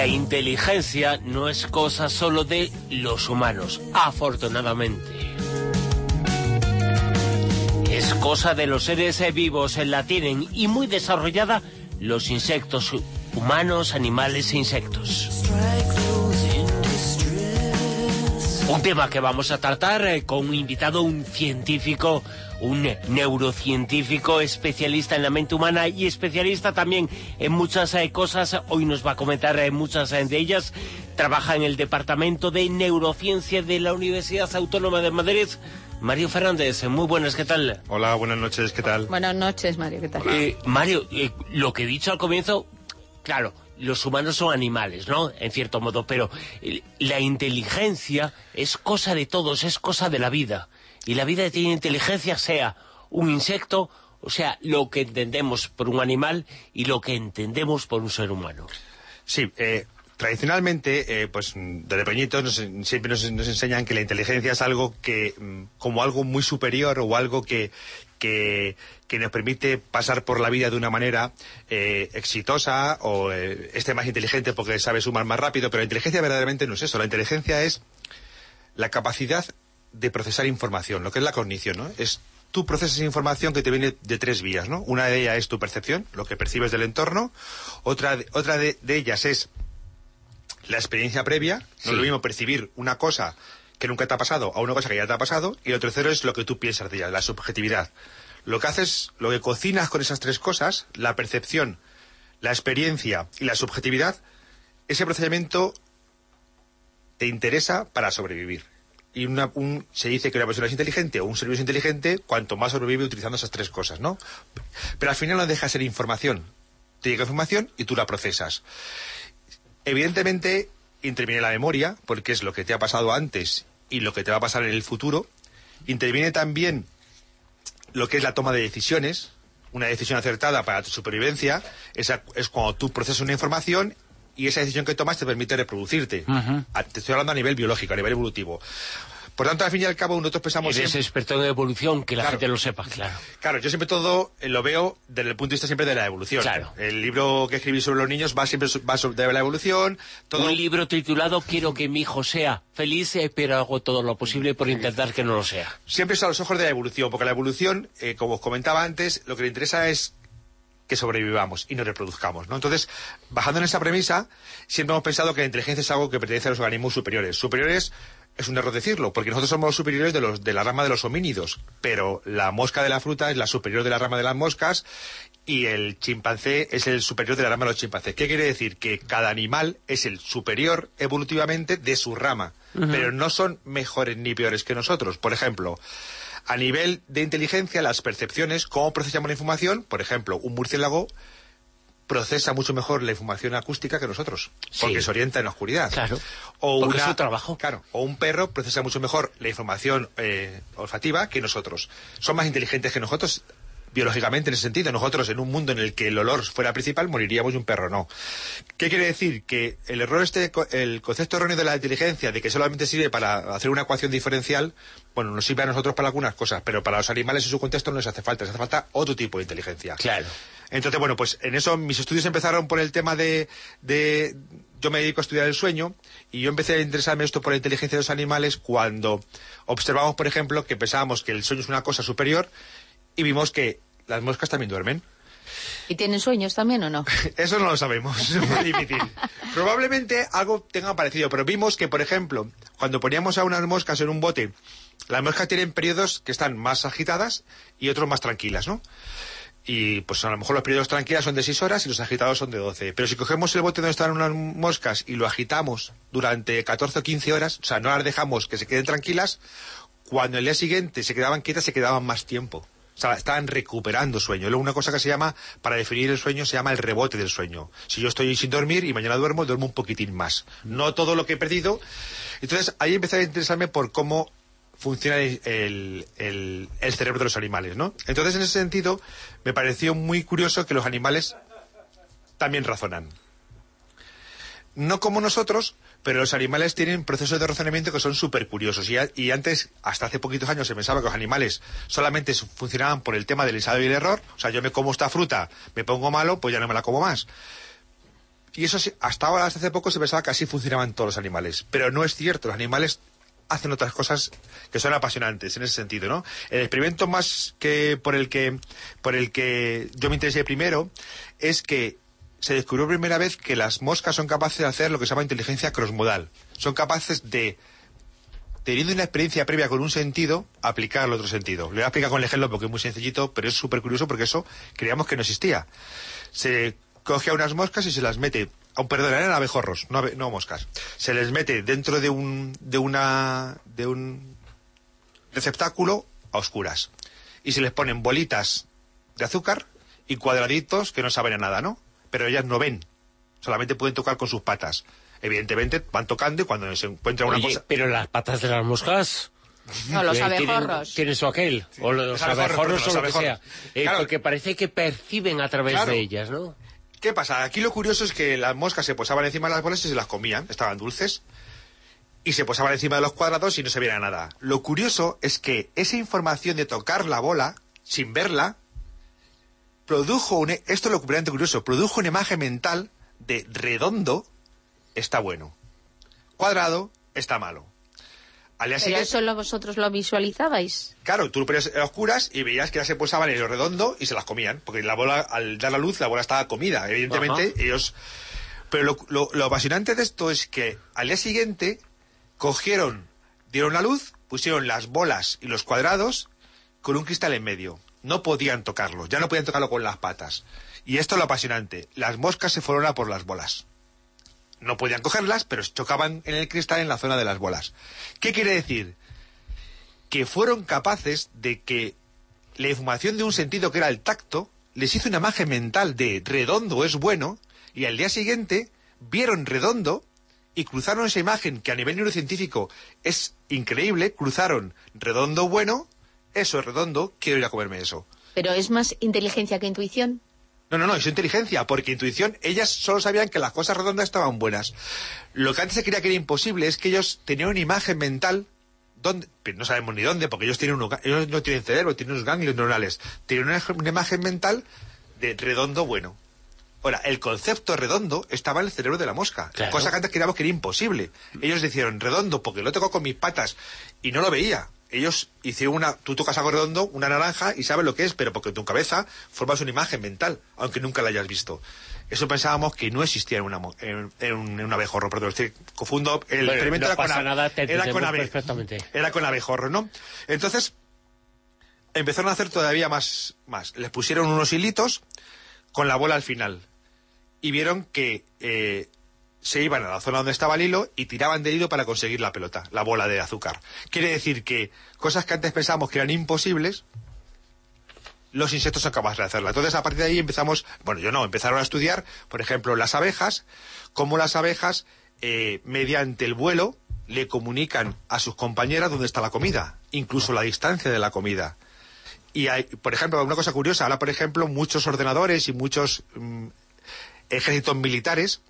La inteligencia no es cosa solo de los humanos, afortunadamente. Es cosa de los seres vivos, la tienen y muy desarrollada los insectos, humanos, animales e insectos. Un tema que vamos a tratar eh, con un invitado, un científico, un neurocientífico especialista en la mente humana y especialista también en muchas eh, cosas. Hoy nos va a comentar eh, muchas de ellas. Trabaja en el Departamento de Neurociencia de la Universidad Autónoma de Madrid. Mario Fernández, muy buenas, ¿qué tal? Hola, buenas noches, ¿qué tal? Buenas noches, Mario, ¿qué tal? Mario, lo que he dicho al comienzo, claro, los humanos son animales, ¿no? En cierto modo, pero la inteligencia es cosa de todos, es cosa de la vida. Y la vida tiene inteligencia, sea un insecto, o sea, lo que entendemos por un animal y lo que entendemos por un ser humano. Sí, eh, tradicionalmente, eh, pues desde pequeñitos siempre nos, enseñan que la inteligencia es algo que, mm, como algo muy superior o algo que, que, nos permite pasar por la vida de una manera eh, exitosa o eh, esté más inteligente porque sabe sumar más rápido, pero la inteligencia verdaderamente no es eso. La inteligencia es la capacidad de procesar información, lo que es la cognición, ¿no? Es tú procesas información que te viene de tres vías, ¿no? Una de ellas es tu percepción, lo que percibes del entorno, otra, otra de, ellas es la experiencia previa, no es lo mismo percibir una cosa que nunca te ha pasado a una cosa que ya te ha pasado, y lo tercero es lo que tú piensas de ella, la subjetividad. Lo que haces, lo que cocinas con esas tres cosas, la percepción, la experiencia y la subjetividad, ese procedimiento te interesa para sobrevivir. Y un, se dice que una persona es inteligente o un servicio es inteligente cuanto más sobrevive utilizando esas tres cosas, ¿no? Pero al final no deja de ser información. Te llega información y tú la procesas. Evidentemente interviene la memoria, porque es lo que te ha pasado antes y lo que te va a pasar en el futuro. Interviene también lo que es la toma de decisiones, una decisión acertada para tu supervivencia, esa es cuando tú procesas una información y esa decisión que tomas te permite reproducirte. Te estoy hablando a nivel biológico, a nivel evolutivo. Por tanto, al fin y al cabo, nosotros pensamos... Eres experto en evolución, que la gente lo sepa, claro. Claro, yo siempre todo eh, lo veo desde el punto de vista siempre de la evolución. Claro. El libro que escribí sobre los niños va siempre va sobre la evolución. Todo... Un libro titulado Quiero que mi hijo sea feliz, pero hago todo lo posible por intentar que no lo sea. Siempre es a los ojos de la evolución, porque la evolución, eh, como os comentaba antes, lo que le interesa es que sobrevivamos y nos reproduzcamos, ¿no? Entonces, bajando en esa premisa, siempre hemos pensado que la inteligencia es algo que pertenece a los organismos superiores. Superiores es un error decirlo, porque nosotros somos los superiores de, los, de la rama de los homínidos, pero la mosca de la fruta es la superior de la rama de las moscas y el chimpancé es el superior de la rama de los chimpancés. ¿Qué quiere decir? Que cada animal es el superior evolutivamente de su rama, pero no son mejores ni peores que nosotros. Por ejemplo, a nivel de inteligencia, las percepciones, cómo procesamos la información, por ejemplo, un murciélago procesa mucho mejor la información acústica que nosotros, porque se orienta en la oscuridad. Claro, o porque su trabajo. Claro, o un perro procesa mucho mejor la información eh, olfativa que nosotros. Son más inteligentes que nosotros biológicamente en ese sentido. Nosotros, en un mundo en el que el olor fuera principal, moriríamos y un perro no. ¿Qué quiere decir? Que el error este, el concepto erróneo de la inteligencia, de que solamente sirve para hacer una ecuación diferencial, bueno, nos sirve a nosotros para algunas cosas, pero para los animales en su contexto no les hace falta, les hace falta otro tipo de inteligencia. Claro. Entonces, bueno, pues en eso mis estudios empezaron por el tema de, de yo me dedico a estudiar el sueño y yo empecé a interesarme esto por la inteligencia de los animales cuando observamos, por ejemplo, que pensábamos que el sueño es una cosa superior y vimos que las moscas también duermen. ¿Y tienen sueños también o no? Eso no lo sabemos, es muy difícil. Probablemente algo tenga parecido, pero vimos que, por ejemplo, cuando poníamos a unas moscas en un bote, las moscas tienen periodos que están más agitadas y otros más tranquilas, ¿no? Y pues a lo mejor los periodos tranquilos son de 6 horas y los agitados son de 12. Pero si cogemos el bote donde están unas moscas y lo agitamos durante 14 o 15 horas, o sea, no las dejamos que se queden tranquilas, cuando el día siguiente se quedaban quietas se quedaban más tiempo. O sea, estaban recuperando sueño. Luego una cosa que se llama, para definir el sueño, se llama el rebote del sueño. Si yo estoy sin dormir y mañana duermo, duermo un poquitín más. No todo lo que he perdido. Entonces, ahí empecé a interesarme por cómo funciona el, cerebro de los animales, ¿no? Entonces, en ese sentido, me pareció muy curioso que los animales también razonan. No como nosotros, pero los animales tienen procesos de razonamiento que son súper curiosos. Y, antes, hasta hace poquitos años, se pensaba que los animales solamente funcionaban por el tema del ensayo y el error. O sea, yo me como esta fruta, me pongo malo, pues ya no me la como más. Y eso hasta ahora, hasta hace poco, se pensaba que así funcionaban todos los animales. Pero no es cierto, los animales hacen otras cosas que son apasionantes en ese sentido, ¿no? El experimento más que por el que por el que yo me interesé primero es que se descubrió primera vez que las moscas son capaces de hacer lo que se llama inteligencia crossmodal. Son capaces de teniendo una experiencia previa con un sentido, aplicar al otro sentido. Le voy a explicar con el ejemplo porque es muy sencillito, pero es súper curioso porque eso creíamos que no existía. Se coge a unas moscas y se las mete a un perdón, eran abejorros, no, abe- no moscas. Se les mete dentro de un de una de un receptáculo a oscuras y se les ponen bolitas de azúcar y cuadraditos que no saben a nada, ¿no? Pero ellas no ven, solamente pueden tocar con sus patas. Evidentemente van tocando y cuando se encuentran una Oye, cosa pero las patas de las moscas... No, los tienen- abejorros. Tienen su aquel, o los, los abejorros, o lo que sea. Eh, Claro. Porque parece que perciben a través Claro. de ellas, ¿no? ¿Qué pasa? Aquí lo curioso es que las moscas se posaban encima de las bolas y se las comían, estaban dulces, y se posaban encima de los cuadrados y no se veía nada. Lo curioso es que esa información de tocar la bola, sin verla, produjo, un, esto es lo completamente curioso, produjo una imagen mental de redondo está bueno, cuadrado está malo. Al día Pero siguiente- eso lo, vosotros lo visualizabais. Claro, tú lo ponías a oscuras y veías que ya se posaban en lo redondo y se las comían. Porque la bola, al dar la luz, la bola estaba comida. Evidentemente, Ajá. ellos. Pero lo, lo- lo apasionante de esto es que al día siguiente cogieron, dieron la luz, pusieron las bolas y los cuadrados con un cristal en medio. No podían tocarlo, ya no podían tocarlo con las patas. Y esto es lo apasionante. Las moscas se fueron a por las bolas. No podían cogerlas, pero chocaban en el cristal en la zona de las bolas. ¿Qué quiere decir? que fueron capaces de que la información de un sentido que era el tacto les hizo una imagen mental de redondo es bueno y al día siguiente vieron redondo y cruzaron esa imagen que a nivel neurocientífico es increíble, cruzaron redondo bueno, eso es redondo, quiero ir a comerme eso. Pero es más inteligencia que intuición. No, no, no, es inteligencia, porque intuición, ellas solo sabían que las cosas redondas estaban buenas. Lo que antes se creía que era imposible es que ellos tenían una imagen mental, donde, pero no sabemos ni dónde, porque ellos, tienen ga- ellos no tienen cerebro, tienen unos ganglios neuronales, tienen una, una imagen mental de redondo bueno. Ahora, el concepto redondo estaba en el cerebro de la mosca, Claro. cosa que antes creíamos que era imposible. Ellos decían redondo porque lo tocó con mis patas y no lo veía. Ellos hicieron una, tú tocas algo redondo, una naranja y sabes lo que es, pero porque en tu cabeza formas una imagen mental, aunque nunca la hayas visto. Eso pensábamos que no existía en, una, en, en un, en un abejorro, perdón, estoy confundo, el Bueno, experimento no era, con, pasa nada, te era con era con abejorro, ¿no? Entonces, empezaron a hacer todavía más, más. Les pusieron unos hilitos con la bola al final. Y vieron que eh, se iban a la zona donde estaba el hilo y tiraban del hilo para conseguir la pelota, la bola de azúcar. Quiere decir que cosas que antes pensábamos que eran imposibles, los insectos son capaces de hacerla. Entonces, a partir de ahí empezamos, bueno, yo no, empezaron a estudiar, por ejemplo, las abejas, cómo las abejas, eh, mediante el vuelo, le comunican a sus compañeras dónde está la comida, incluso la distancia de la comida. Y hay, por ejemplo, una cosa curiosa, ahora, por ejemplo, muchos ordenadores y muchos mm, ejércitos militares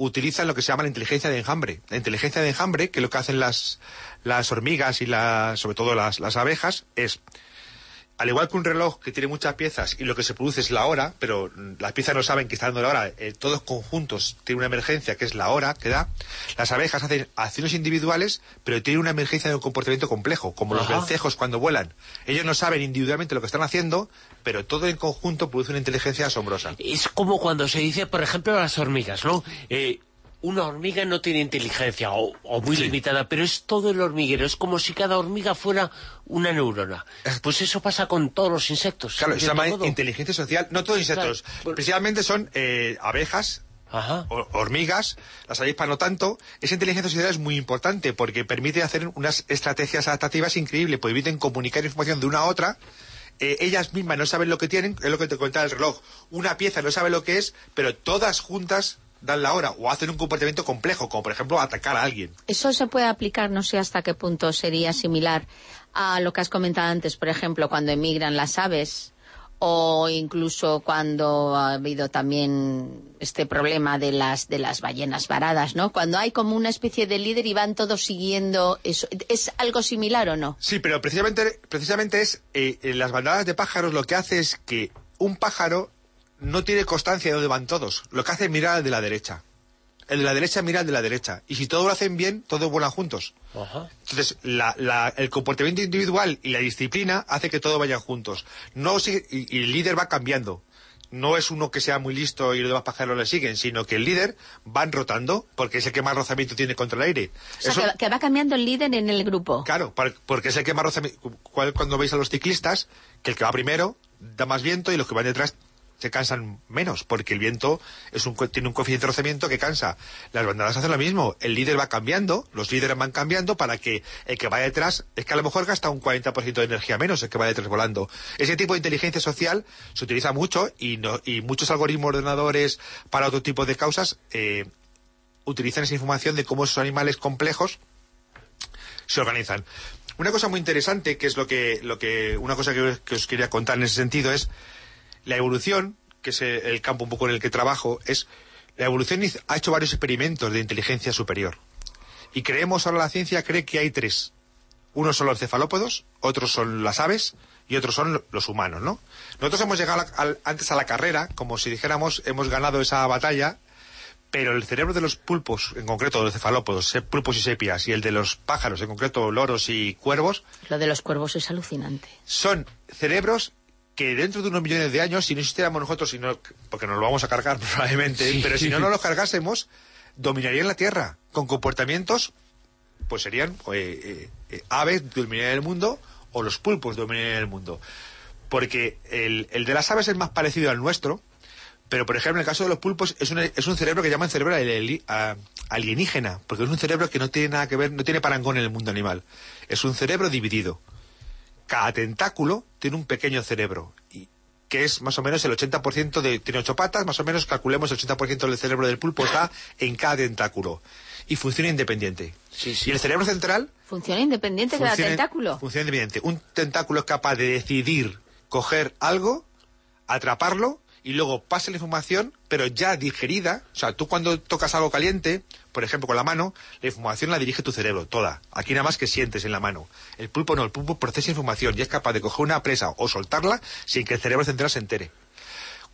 utilizan lo que se llama la inteligencia de enjambre. La inteligencia de enjambre, que lo que hacen las, las hormigas y las, sobre todo las, las abejas, es al igual que un reloj que tiene muchas piezas y lo que se produce es la hora, pero las piezas no saben que está dando la hora, eh, todos conjuntos tienen una emergencia que es la hora que da, las abejas hacen acciones individuales, pero tienen una emergencia de un comportamiento complejo, como los vencejos cuando vuelan. Ellos no saben individualmente lo que están haciendo, pero todo en conjunto produce una inteligencia asombrosa. Es como cuando se dice, por ejemplo, las hormigas, ¿no? Eh, una hormiga no tiene inteligencia o, o muy limitada, pero es todo el hormiguero. Es como si cada hormiga fuera una neurona. Pues eso pasa con todos los insectos. Claro, se llama inteligencia social, no todos insectos, Claro, principalmente son eh, abejas, Ajá. o- hormigas, las avispas no tanto, esa inteligencia social es muy importante porque permite hacer unas estrategias adaptativas increíbles, permiten comunicar información de una a otra. Eh, ellas mismas no saben lo que tienen, es lo que te contaba el reloj. Una pieza no sabe lo que es, pero todas juntas dan la hora o hacen un comportamiento complejo, como por ejemplo atacar a alguien. Eso se puede aplicar, no sé hasta qué punto sería similar a lo que has comentado antes, por ejemplo, cuando emigran las aves o incluso cuando ha habido también este problema de las de las ballenas varadas, ¿no? Cuando hay como una especie de líder y van todos siguiendo eso. ¿Es algo similar o no? Sí, pero precisamente, precisamente es eh, en las bandadas de pájaros lo que hace es que un pájaro no tiene constancia de dónde van todos. Lo que hace es mirar de la derecha. El de la derecha mira al de la derecha. Y si todo lo hacen bien, todos vuelan juntos. Ajá. Entonces, la- la- el comportamiento individual y la disciplina hace que todos vayan juntos. No sigue- y, y el líder va cambiando. No es uno que sea muy listo y los demás pajaros le siguen, sino que el líder van rotando, porque es el que más rozamiento tiene contra el aire. O sea, Eso- que, que va cambiando el líder en el grupo. Claro, porque es el que más rozamiento... cual- Cuando veis a los ciclistas, que el que va primero da más viento y los que van detrás se cansan menos, porque el viento es un, tiene un coeficiente de rozamiento que cansa. Las bandadas hacen lo mismo. El líder va cambiando, los líderes van cambiando para que el que va detrás, es que a lo mejor gasta un 40% de energía menos el que va detrás volando. Ese tipo de inteligencia social se utiliza mucho y, no- y muchos algoritmos ordenadores para otro tipo de causas eh, utilizan esa información de cómo esos animales complejos se organizan. Una cosa muy interesante, que es lo que, lo que una cosa que os quería contar en ese sentido, es la evolución, que es el campo un poco en el que trabajo, es la evolución ha hecho varios experimentos de inteligencia superior. Y creemos, ahora la ciencia cree que hay tres. Unos son los cefalópodos, otros son las aves y otros son lo- los humanos, ¿no? Nosotros hemos llegado a la- al- antes a la carrera, como si dijéramos, hemos ganado esa batalla, pero el cerebro de los pulpos, en concreto de los cefalópodos, pulpos y sepias, y el de los pájaros, en concreto loros y cuervos, Lo de los cuervos es alucinante. son cerebros que dentro de unos millones de años, si no existiéramos nosotros, sino, porque nos lo vamos a cargar probablemente, Sí. pero si no nos los cargásemos, dominarían la Tierra con comportamientos, pues serían eh, eh, eh, aves dominarían el mundo o los pulpos dominarían el mundo. Porque el, el de las aves es más parecido al nuestro, pero por ejemplo en el caso de los pulpos es un, es un cerebro que llaman cerebro alienígena, porque es un cerebro que no tiene nada que ver, no tiene parangón en el mundo animal. Es un cerebro dividido cada tentáculo tiene un pequeño cerebro, y, que es más o menos el 80% de... Tiene ocho patas, más o menos calculemos el 80% del cerebro del pulpo está en cada tentáculo. Y funciona independiente. Sí, sí. Y el cerebro central... Funciona independiente de cada tentáculo. Funciona independiente. Un tentáculo es capaz de decidir coger algo, atraparlo y luego pasa la información, pero ya digerida. O sea, tú cuando tocas algo caliente, por ejemplo con la mano, la información la dirige tu cerebro, toda. Aquí nada más que sientes en la mano. El pulpo no, el pulpo procesa información y es capaz de coger una presa o soltarla sin que el cerebro central se entere.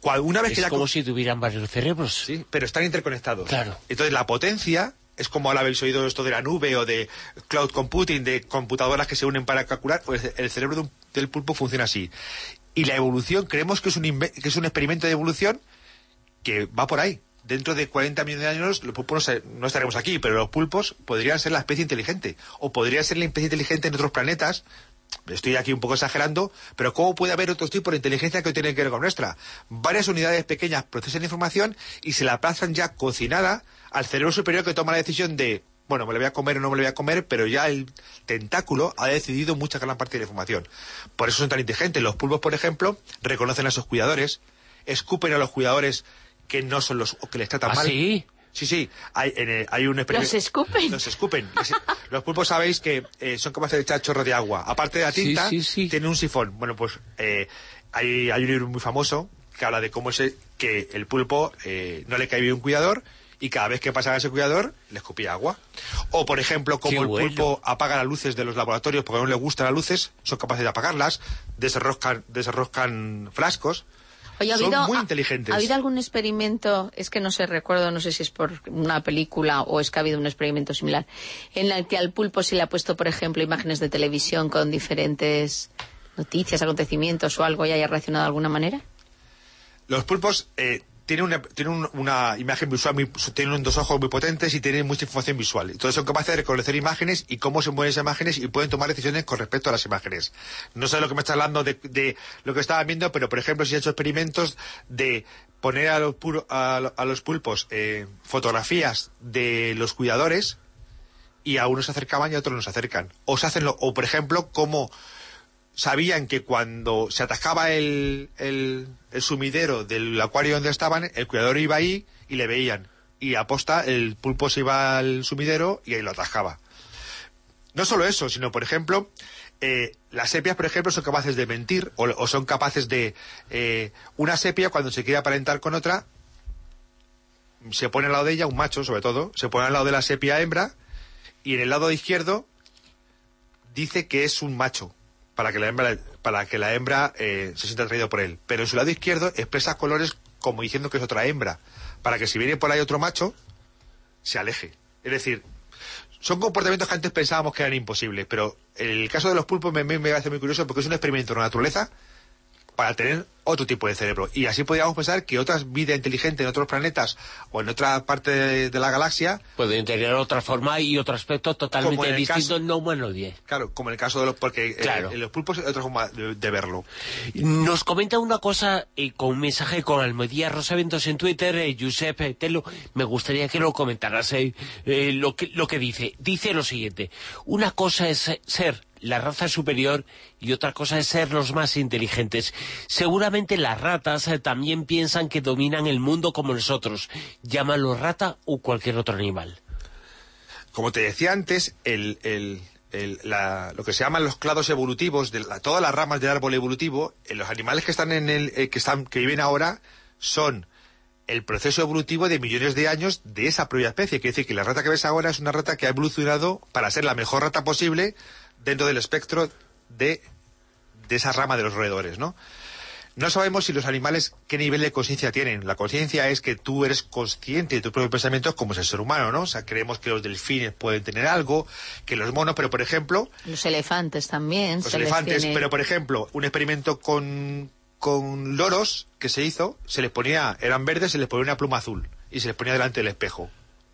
Cual- una vez que Es ya como co- si tuvieran varios cerebros. Sí, pero están interconectados. Claro. Entonces la potencia es como ahora habéis oído esto de la nube o de cloud computing, de computadoras que se unen para calcular, pues el cerebro de un- del pulpo funciona así. Y la evolución, creemos que es un, que es un experimento de evolución que va por ahí. Dentro de 40 millones de años los pulpos no, estaremos aquí, pero los pulpos podrían ser la especie inteligente. O podría ser la especie inteligente en otros planetas. Estoy aquí un poco exagerando, pero ¿cómo puede haber otros tipos de inteligencia que tienen que ver con nuestra? Varias unidades pequeñas procesan información y se la pasan ya cocinada al cerebro superior que toma la decisión de, bueno, me la voy a comer o no me la voy a comer, pero ya el tentáculo ha decidido mucha gran parte de la información. Por eso son tan inteligentes. Los pulpos, por ejemplo, reconocen a sus cuidadores, escupen a los cuidadores que no son los que les tratan ¿Ah, mal. sí? Sí, sí, hay, en el- hay un experimento. ¿Los escupen? Los escupen. Los pulpos sabéis que eh, son capaces de echar chorros de agua. Aparte de la tinta, sí, sí. tienen un sifón. Bueno, pues eh, hay, hay un libro muy famoso que habla de cómo es el- que el pulpo eh, no le cae bien un cuidador y cada vez que pasa a ese cuidador le escupía agua. O, por ejemplo, como el pulpo apaga las luces de los laboratorios porque no le gustan las luces, son capaces de apagarlas, desenroscan, desenroscan frascos. Oye, ¿ha son habido, muy inteligentes. ¿Ha habido algún experimento, es que no sé, recuerdo, no sé si es por una película o es que ha habido un experimento similar, en el que al pulpo se le ha puesto, por ejemplo, imágenes de televisión con diferentes noticias, acontecimientos o algo y haya reaccionado de alguna manera? Los pulpos eh, tienen, una, tienen un- una imagen visual, muy, tienen dos ojos muy potentes y tienen mucha información visual. Entonces son capaces de reconocer imágenes y cómo se mueven esas imágenes y pueden tomar decisiones con respecto a las imágenes. No sé lo que me está hablando de, de lo que estaba viendo, pero por ejemplo si he hecho experimentos de poner a los, puro- a, a los pulpos eh, fotografías de los cuidadores y a unos se acercaban y a otros no se acercan. O se hacen lo- o por ejemplo, cómo sabían que cuando se atascaba el, sumidero del acuario donde estaban, el cuidador iba ahí y le veían. Y aposta, el pulpo se iba al sumidero y ahí lo atascaba. No solo eso, sino, por ejemplo, eh, las sepias, por ejemplo, son capaces de mentir o, o son capaces de... eh, una sepia, cuando se quiere aparentar con otra, se pone al lado de ella, un macho sobre todo, se pone al lado de la sepia hembra y en el lado izquierdo dice que es un macho para que la hembra, para que la hembra eh, se sienta atraído por él. Pero en su lado izquierdo expresa colores como diciendo que es otra hembra, para que si viene por ahí otro macho, se aleje. Es decir, son comportamientos que antes pensábamos que eran imposibles, pero el caso de los pulpos me, me, me parece muy curioso porque es un experimento de la naturaleza para tener otro tipo de cerebro. Y así podríamos pensar que otras vida inteligente en otros planetas o en otra parte de, de la galaxia... Pueden tener otra forma y otro aspecto totalmente distinto, caso, no humano 10. Claro, como en el caso de los... Porque eh, claro. los pulpos hay otra forma de, de, verlo. Nos comenta una cosa eh, con un mensaje con Almodía Rosaventos en Twitter, eh, Giuseppe Telo, me gustaría que lo comentaras eh, lo, que, lo que dice. Dice lo siguiente, una cosa es ser la raza superior y otra cosa es ser los más inteligentes. Seguramente las ratas eh, también piensan que dominan el mundo como nosotros. Llámalo rata o cualquier otro animal. Como te decía antes, el, el, la, lo que se llaman los clados evolutivos, de la, todas las ramas del árbol evolutivo, eh, los animales que están en el, eh, que están, que viven ahora, son el proceso evolutivo de millones de años de esa propia especie. Quiere decir que la rata que ves ahora es una rata que ha evolucionado para ser la mejor rata posible dentro del espectro de, de esa rama de los roedores, ¿no? No sabemos si los animales qué nivel de conciencia tienen. La conciencia es que tú eres consciente de tus propios pensamientos como es el ser humano, ¿no? O sea, creemos que los delfines pueden tener algo, que los monos, pero por ejemplo... Los elefantes también. Los elefantes, tiene... pero por ejemplo, un experimento con, con loros que se hizo, se les ponía, eran verdes, se les ponía una pluma azul y se les ponía delante del espejo.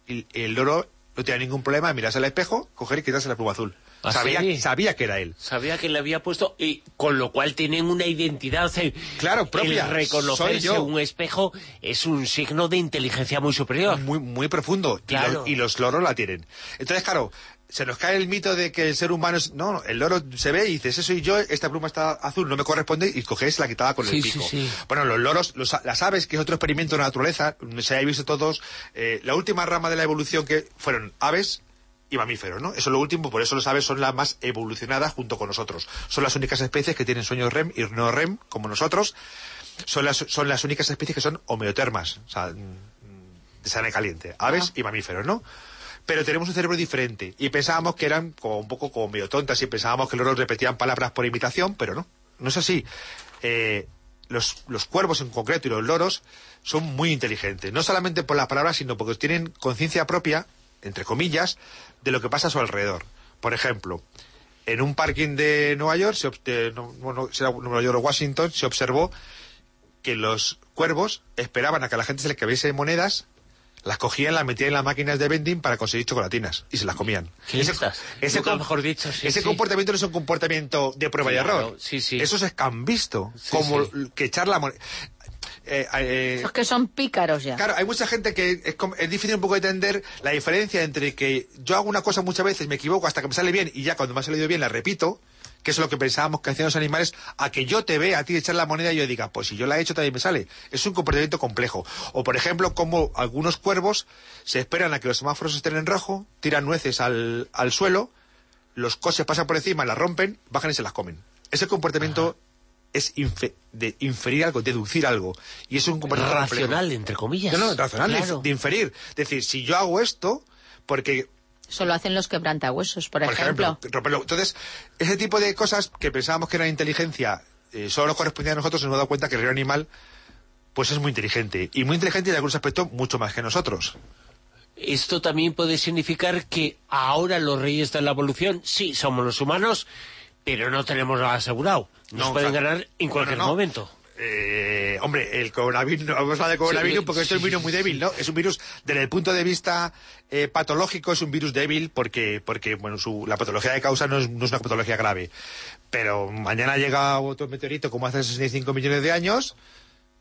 Y el loro no tenía ningún problema de mirarse al espejo, coger y quitarse la pluma azul. ¿Ah, sabía, sí? sabía que era él. Sabía que le había puesto, y con lo cual tienen una identidad. O claro, propia. El reconocerse un espejo es un signo de inteligencia muy superior. Muy, muy profundo. Claro. Y, lo, y los loros la tienen. Entonces, claro, se nos cae el mito de que el ser humano es... No, el loro se ve y dices, eso soy yo, esta pluma está azul, no me corresponde, y coges la quitaba con sí, el pico. Sí, sí. Bueno, los loros, los, las aves, que es otro experimento de la naturaleza, se ha visto todos, eh, la última rama de la evolución que fueron aves y mamíferos, ¿no? Eso es lo último, por eso las aves son las más evolucionadas junto con nosotros. Son las únicas especies que tienen sueños REM y no REM, como nosotros. Son las, son las únicas especies que son homeotermas, o sea, de sangre caliente. Aves ah. y mamíferos, ¿no? pero tenemos un cerebro diferente. Y pensábamos que eran como un poco como medio tontas y pensábamos que los loros repetían palabras por imitación, pero no, no es así. Eh, los, los, cuervos en concreto y los loros son muy inteligentes, no solamente por las palabras, sino porque tienen conciencia propia, entre comillas, de lo que pasa a su alrededor. Por ejemplo, en un parking de Nueva York, se, no, no, Nueva York o Washington, se observó que los cuervos esperaban a que a la gente se les cabiese monedas las cogían, las metían en las máquinas de vending para conseguir chocolatinas y se las comían. Ese, ese, mejor dicho, sí, ese sí. comportamiento no es un comportamiento de prueba claro, y error. Sí, sí. Eso es han visto, como que echar la moneda. Eh, eh, es que son pícaros ya. Claro, hay mucha gente que es, es, difícil un poco entender la diferencia entre que yo hago una cosa muchas veces, me equivoco hasta que me sale bien y ya cuando me ha salido bien la repito, que es lo que pensábamos que hacían los animales, a que yo te vea a ti echar la moneda y yo diga, pues si yo la he hecho también me sale. Es un comportamiento complejo. O por ejemplo, como algunos cuervos se esperan a que los semáforos estén en rojo, tiran nueces al, al suelo, los coches pasan por encima, las rompen, bajan y se las comen. Ese comportamiento Ajá. Es infe de inferir algo, deducir algo. Y es un comportamiento racional, complejo. entre comillas. No, no, racional, claro. de, de inferir. Es decir, si yo hago esto, porque eso lo hacen los quebrantahuesos, por, por ejemplo. ejemplo. Entonces, ese tipo de cosas que pensábamos que era inteligencia, eh, solo nos correspondía a nosotros, nos hemos dado cuenta que el reino animal pues es muy inteligente. Y muy inteligente en algunos aspectos mucho más que nosotros. Esto también puede significar que ahora los reyes de la evolución, sí, somos los humanos, pero no tenemos nada asegurado. Nos no, pueden o sea, ganar en cualquier no. momento. Eh, hombre, el coronavirus, no vamos a hablar de coronavirus sí, porque sí, esto es un virus muy débil, ¿no? Es un virus, desde el punto de vista eh, patológico, es un virus débil porque, porque bueno, su, la patología de causa no es, no es una patología grave. Pero mañana llega otro meteorito como hace 65 millones de años,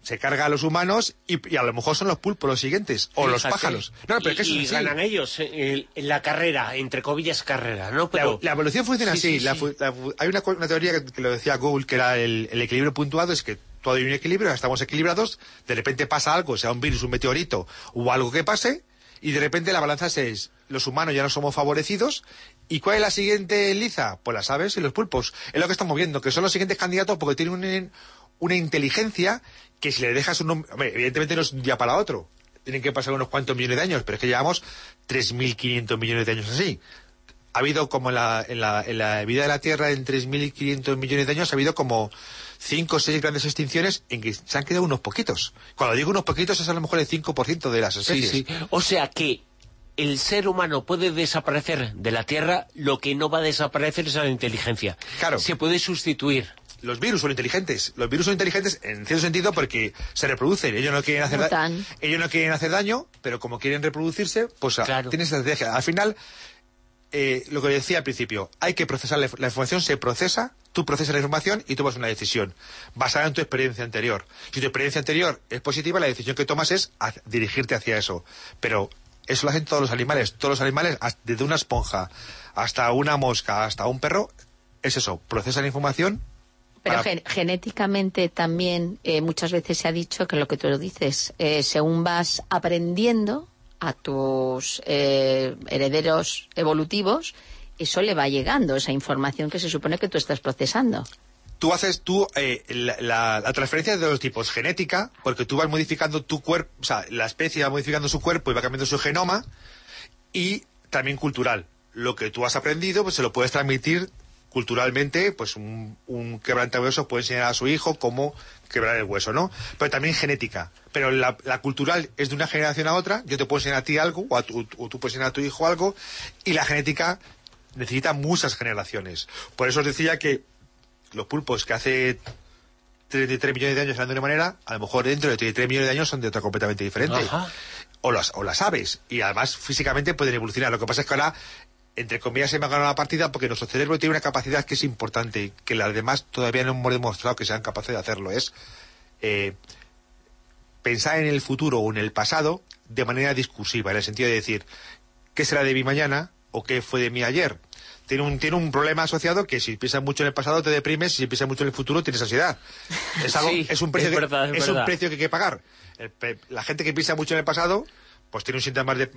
se carga a los humanos y, y, a lo mejor son los pulpos los siguientes o los pájaros. No, pero y, que y ganan ellos en, en, la carrera, entre comillas carrera, ¿no? Pero... La, la evolución funciona sí, así. sí, la, la, hay una, una teoría que, que, lo decía Gould, que era el, el equilibrio puntuado, es que todo hay un equilibrio, estamos equilibrados, de repente pasa algo, sea un virus, un meteorito o algo que pase, y de repente la balanza es, los humanos ya no somos favorecidos, ¿y cuál es la siguiente liza? Pues las aves y los pulpos. Es lo que estamos viendo, que son los siguientes candidatos porque tienen un, una inteligencia que si le dejas un hombre, evidentemente no es de un día para otro, tienen que pasar unos cuantos millones de años, pero es que llevamos 3.500 millones de años así. Ha habido como en la, en la, en la vida de la Tierra en 3.500 millones de años, ha habido como cinco o seis grandes extinciones en que se han quedado unos poquitos. Cuando digo unos poquitos es a lo mejor el 5% de las especies. Sí, sí. O sea que el ser humano puede desaparecer de la Tierra, lo que no va a desaparecer es la inteligencia. Claro. Se puede sustituir. Los virus son inteligentes. Los virus son inteligentes en cierto sentido porque se reproducen. Ellos no quieren hacer, da- ellos no quieren hacer daño, pero como quieren reproducirse, pues a- Claro. tienen estrategia. Al final, eh, lo que decía al principio, hay que procesar la, la información, se procesa, tú procesas la información y tomas una decisión basada en tu experiencia anterior. Si tu experiencia anterior es positiva, la decisión que tomas es a- dirigirte hacia eso. Pero eso lo hacen todos los animales. Todos los animales, desde una esponja hasta una mosca, hasta un perro, es eso, procesan la información. Pero gen- genéticamente también eh, muchas veces se ha dicho que lo que tú lo dices, eh, según vas aprendiendo a tus eh, herederos evolutivos, eso le va llegando, esa información que se supone que tú estás procesando. tú haces tú eh, la, la- la transferencia de dos tipos genética porque tú vas modificando tu cuerpo o sea la especie va modificando su cuerpo y va cambiando su genoma y también cultural lo que tú has aprendido pues se lo puedes transmitir culturalmente pues un, un quebrante de hueso puede enseñar a su hijo cómo quebrar el hueso no pero también genética pero la, la cultural es de una generación a otra yo te puedo enseñar a ti algo o, a tu- o tú puedes enseñar a tu hijo algo y la genética necesita muchas generaciones por eso os decía que los pulpos que hace 33 millones de años eran de una manera, a lo mejor dentro de 33 millones de años son de otra completamente diferente. Ajá. O las, o las aves. Y además físicamente pueden evolucionar. Lo que pasa es que ahora, entre comillas, se me ha ganado la partida porque nuestro cerebro tiene una capacidad que es importante, que las demás todavía no hemos demostrado que sean capaces de hacerlo. Es eh, pensar en el futuro o en el pasado de manera discursiva, en el sentido de decir, ¿qué será de mí mañana o qué fue de mí ayer? Tiene un, tiene un problema asociado que si piensas mucho en el pasado te deprimes y si piensas mucho en el futuro tienes ansiedad. Es, algo, Sí, es un precio, es que- verdad, es es un precio que hay que pagar. El la gente que piensa mucho en el pasado pues tiene un síntoma de...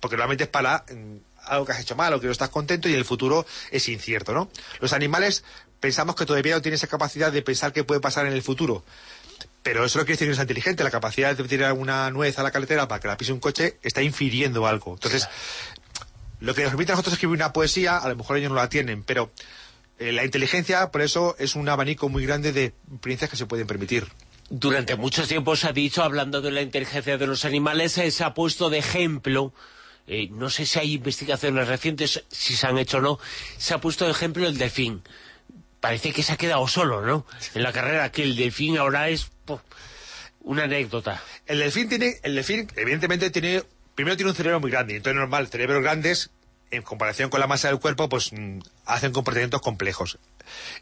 porque realmente es para mm, algo que has hecho mal o que no estás contento y el futuro es incierto, ¿no? Los animales pensamos que todavía no tienen esa capacidad de pensar qué puede pasar en el futuro. Pero eso no quiere decir que sea inteligente. La capacidad de tirar una nuez a la carretera para que la pise un coche está infiriendo algo. Entonces, lo que nos permite a nosotros escribir una poesía, a lo mejor ellos no la tienen, pero eh, la inteligencia, por eso, es un abanico muy grande de experiencias que se pueden permitir. Durante mucho tiempo se ha dicho, hablando de la inteligencia de los animales, eh, se ha puesto de ejemplo, eh, no sé si hay investigaciones recientes, si se han hecho o no, se ha puesto de ejemplo el delfín. Parece que se ha quedado solo, ¿no? En la carrera, que el delfín ahora es una anécdota. El delfín tiene, el delfín, evidentemente, tiene, primero tiene un cerebro muy grande, entonces normal, cerebros grandes, en comparación con la masa del cuerpo, pues mm, hacen comportamientos complejos.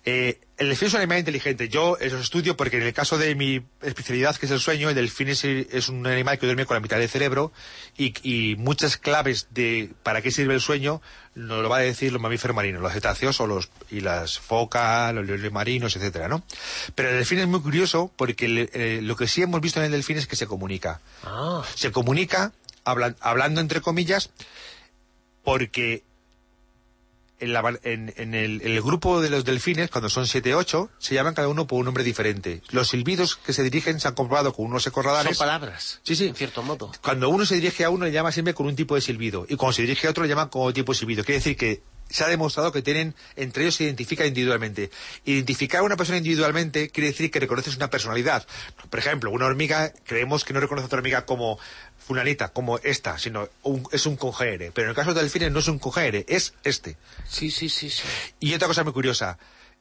Eh, el delfín es un animal inteligente. Yo eso estudio porque en el caso de mi especialidad, que es el sueño, el delfín es, es un animal que duerme con la mitad del cerebro y, y muchas claves de para qué sirve el sueño nos lo va a decir los mamíferos marinos, los cetáceos o los, y las focas, los leones marinos, etcétera, ¿no? Pero el delfín es muy curioso porque le- eh, lo que sí hemos visto en el delfín es que se comunica Ah, se comunica hablan- hablando entre comillas porque en, la- en- en el, grupo de los delfines, cuando son 7 8, se llaman cada uno por un nombre diferente. Los silbidos que se dirigen se han comprobado con unos son ecorradares. palabras, Sí, sí. en cierto modo. Cuando uno se dirige a uno le llama siempre con un tipo de silbido. Y cuando se dirige a otro le llaman con otro tipo de silbido. Quiere decir que se ha demostrado que tienen, entre ellos se identifican individualmente. Identificar a una persona individualmente quiere decir que reconoces una personalidad. Por ejemplo, una hormiga, creemos que no reconoce a otra hormiga como fulanita, como esta, sino un- es un congénere. Pero en el caso de delfines no es un congénere, es este. Sí, sí, sí, sí. Y otra cosa muy curiosa,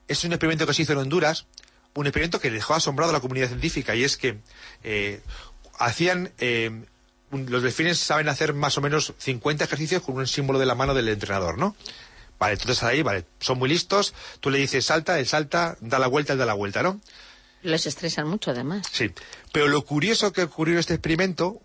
es un experimento que se hizo en Honduras, un experimento que dejó asombrado a la comunidad científica, y es que eh, hacían, eh, los delfines saben hacer más o menos 50 ejercicios con un símbolo de la mano del entrenador, ¿no? Vale, entonces ahí, vale, son muy listos, tú le dices salta, él salta, da la vuelta, él da la vuelta, ¿no? Les estresan mucho, además. Sí. Pero lo curioso que ocurrió en este experimento,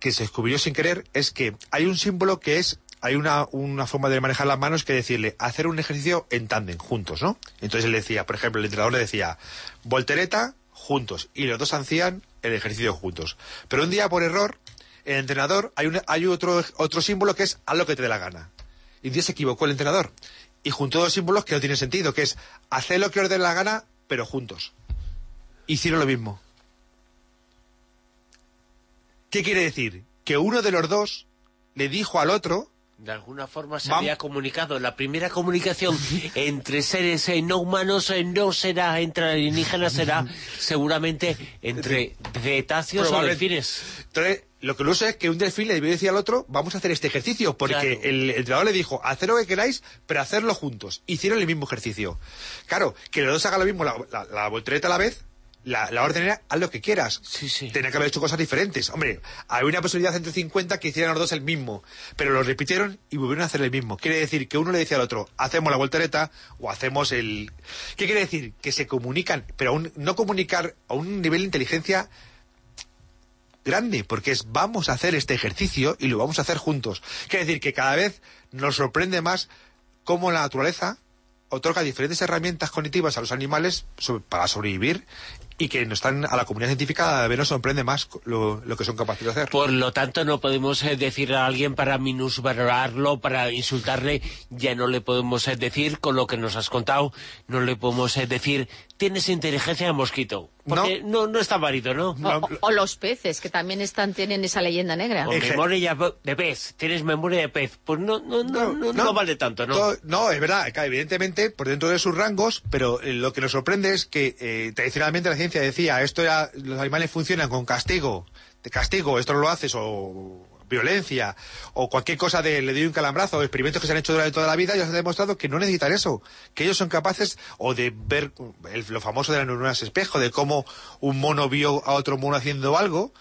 que se descubrió sin querer, es que hay un símbolo que es, hay una, una forma de manejar las manos que decirle, hacer un ejercicio en tándem, juntos, ¿no? Entonces él decía, por ejemplo, el entrenador le decía, voltereta, juntos, y los dos hacían el ejercicio juntos. Pero un día, por error, el entrenador, hay, un, hay otro, otro símbolo que es, haz lo que te dé la gana. Y día se equivocó el entrenador. Y juntó dos símbolos que no tienen sentido, que es, hacer lo que os dé la gana, pero juntos. Hicieron lo mismo. ¿Qué quiere decir? Que uno de los dos le dijo al otro de alguna forma se había comunicado. La primera comunicación entre seres eh, no humanos eh, no será entre alienígenas, será seguramente entre cetáceos o delfines. Entonces, lo que sé es que un delfín le debió decir al otro, vamos a hacer este ejercicio, porque el entrenador le dijo, hacer lo que queráis, pero hacerlo juntos. Hicieron el mismo ejercicio. Claro, que los dos hagan lo mismo, la, la voltereta a la vez, la, orden era haz lo que quieras. Sí, sí. Tenía que haber hecho cosas diferentes. Hombre, había una posibilidad entre 50 que hicieran los dos el mismo, pero lo repitieron y volvieron a hacer el mismo. Quiere decir que uno le decía al otro, hacemos la voltereta o hacemos el... ¿Qué quiere decir? Que se comunican, pero no comunicar a un nivel de inteligencia grande, porque es vamos a hacer este ejercicio y lo vamos a hacer juntos. Quiere decir que cada vez nos sorprende más cómo la naturaleza otorga diferentes herramientas cognitivas a los animales para sobrevivir y que no están a la comunidad científica cada vez nos sorprende más lo, que son capaces de hacer. Por lo tanto, no podemos eh, decir a alguien para minusvalorarlo, para insultarle, ya no le podemos eh, decir, con lo que nos has contado, no le podemos eh, decir tienes inteligencia de mosquito. Porque no, no, está válido, ¿no? O, los peces, que también están tienen esa leyenda negra. O memoria de pez, tienes memoria de pez. Pues no, no, no, no, vale tanto, ¿no? No, es verdad, evidentemente, por dentro de sus rangos, pero eh, lo que nos sorprende es que eh, tradicionalmente la ciencia decía, esto los animales funcionan con castigo, de castigo, esto no lo haces, o violencia o cualquier cosa de le doy un calambrazo o experimentos que se han hecho durante toda la vida, ya se ha demostrado que no necesitan eso, que ellos son capaces o de ver lo famoso de las neuronas espejo, de cómo un mono vio a otro mono haciendo algo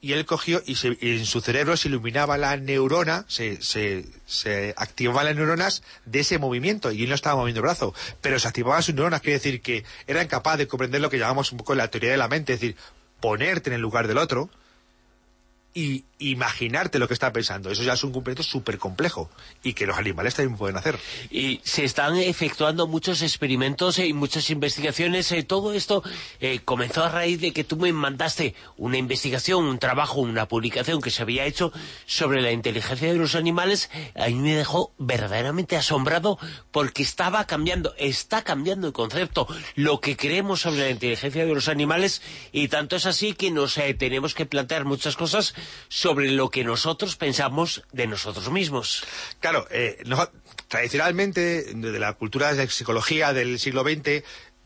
y él cogió y, en su cerebro se iluminaba la neurona, se, se, se activaban las neuronas de ese movimiento y él no estaba moviendo el brazo, pero se activaban sus neuronas, quiere decir que eran capaces de comprender lo que llamamos un poco la teoría de la mente, es decir, ponerte en el lugar del otro, y imaginarte lo que está pensando. Eso ya es un cumplimiento súper complejo y que los animales también pueden hacer. Y se están efectuando muchos experimentos y muchas investigaciones. Eh, todo esto eh, comenzó a raíz de que tú me mandaste una investigación, un trabajo, una publicación que se había hecho sobre la inteligencia de los animales. A mí me dejó verdaderamente asombrado porque estaba cambiando, está cambiando el concepto, lo que creemos sobre la inteligencia de los animales y tanto es así que nos eh, tenemos que plantear muchas cosas sobre lo que nosotros pensamos de nosotros mismos. Claro, eh, tradicionalmente, desde la cultura de la psicología del siglo XX,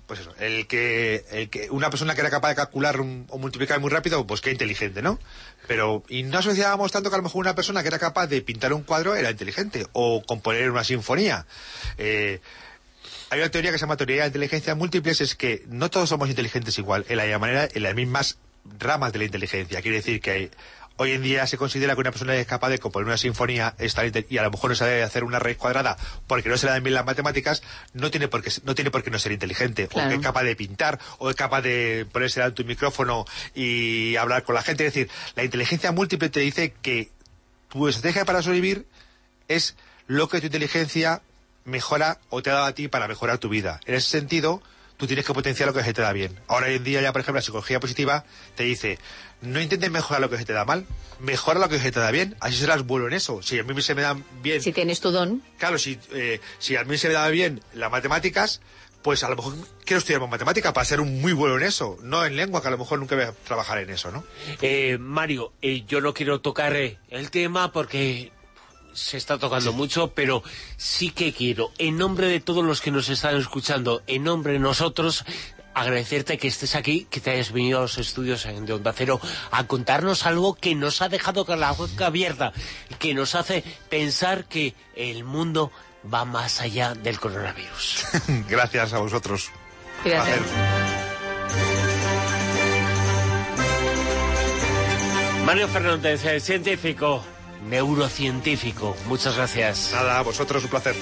pues eso, el que, el que una persona que era capaz de calcular o multiplicar muy rápido, pues qué inteligente, ¿no? Pero, y no asociábamos tanto que a lo mejor una persona que era capaz de pintar un cuadro era inteligente, o componer una sinfonía. Eh, hay una teoría que se llama teoría de inteligencia múltiples, es que no todos somos inteligentes igual, en la manera, en las mismas ramas de la inteligencia. Quiere decir que hay, Hoy en día se considera que una persona es capaz de componer una sinfonía y a lo mejor no sabe hacer una raíz cuadrada porque no se le dan bien las matemáticas, no tiene por qué no, tiene por qué no ser inteligente. O que es capaz de pintar, o es capaz de ponerse delante un micrófono y hablar con la gente. Es decir, la inteligencia múltiple te dice que tu estrategia para sobrevivir es lo que tu inteligencia mejora o te ha dado a ti para mejorar tu vida. En ese sentido, tú tienes que potenciar lo que se te da bien. Ahora hoy en día ya, por ejemplo, la psicología positiva te dice, no intentes mejorar lo que se te da mal, mejora lo que se te da bien, así serás bueno en eso. Si a mí se me dan bien... Si tienes tu don. Claro, si, eh, si a mí se me da bien las matemáticas, pues a lo mejor quiero estudiar más matemática para ser un muy bueno en eso, no en lengua, que a lo mejor nunca voy a trabajar en eso, ¿no? Eh, Mario, eh, yo no quiero tocar el tema porque se está tocando mucho, pero sí que quiero, en nombre de todos los que nos están escuchando, en nombre de nosotros, agradecerte que estés aquí, que te hayas venido a los estudios de Onda Cero a contarnos algo que nos ha dejado con la boca abierta, que nos hace pensar que el mundo va más allá del coronavirus. Gracias a vosotros. Gracias. Mario Fernández, científico, neurocientífico. Muchas gracias. Nada, a vosotros un placer.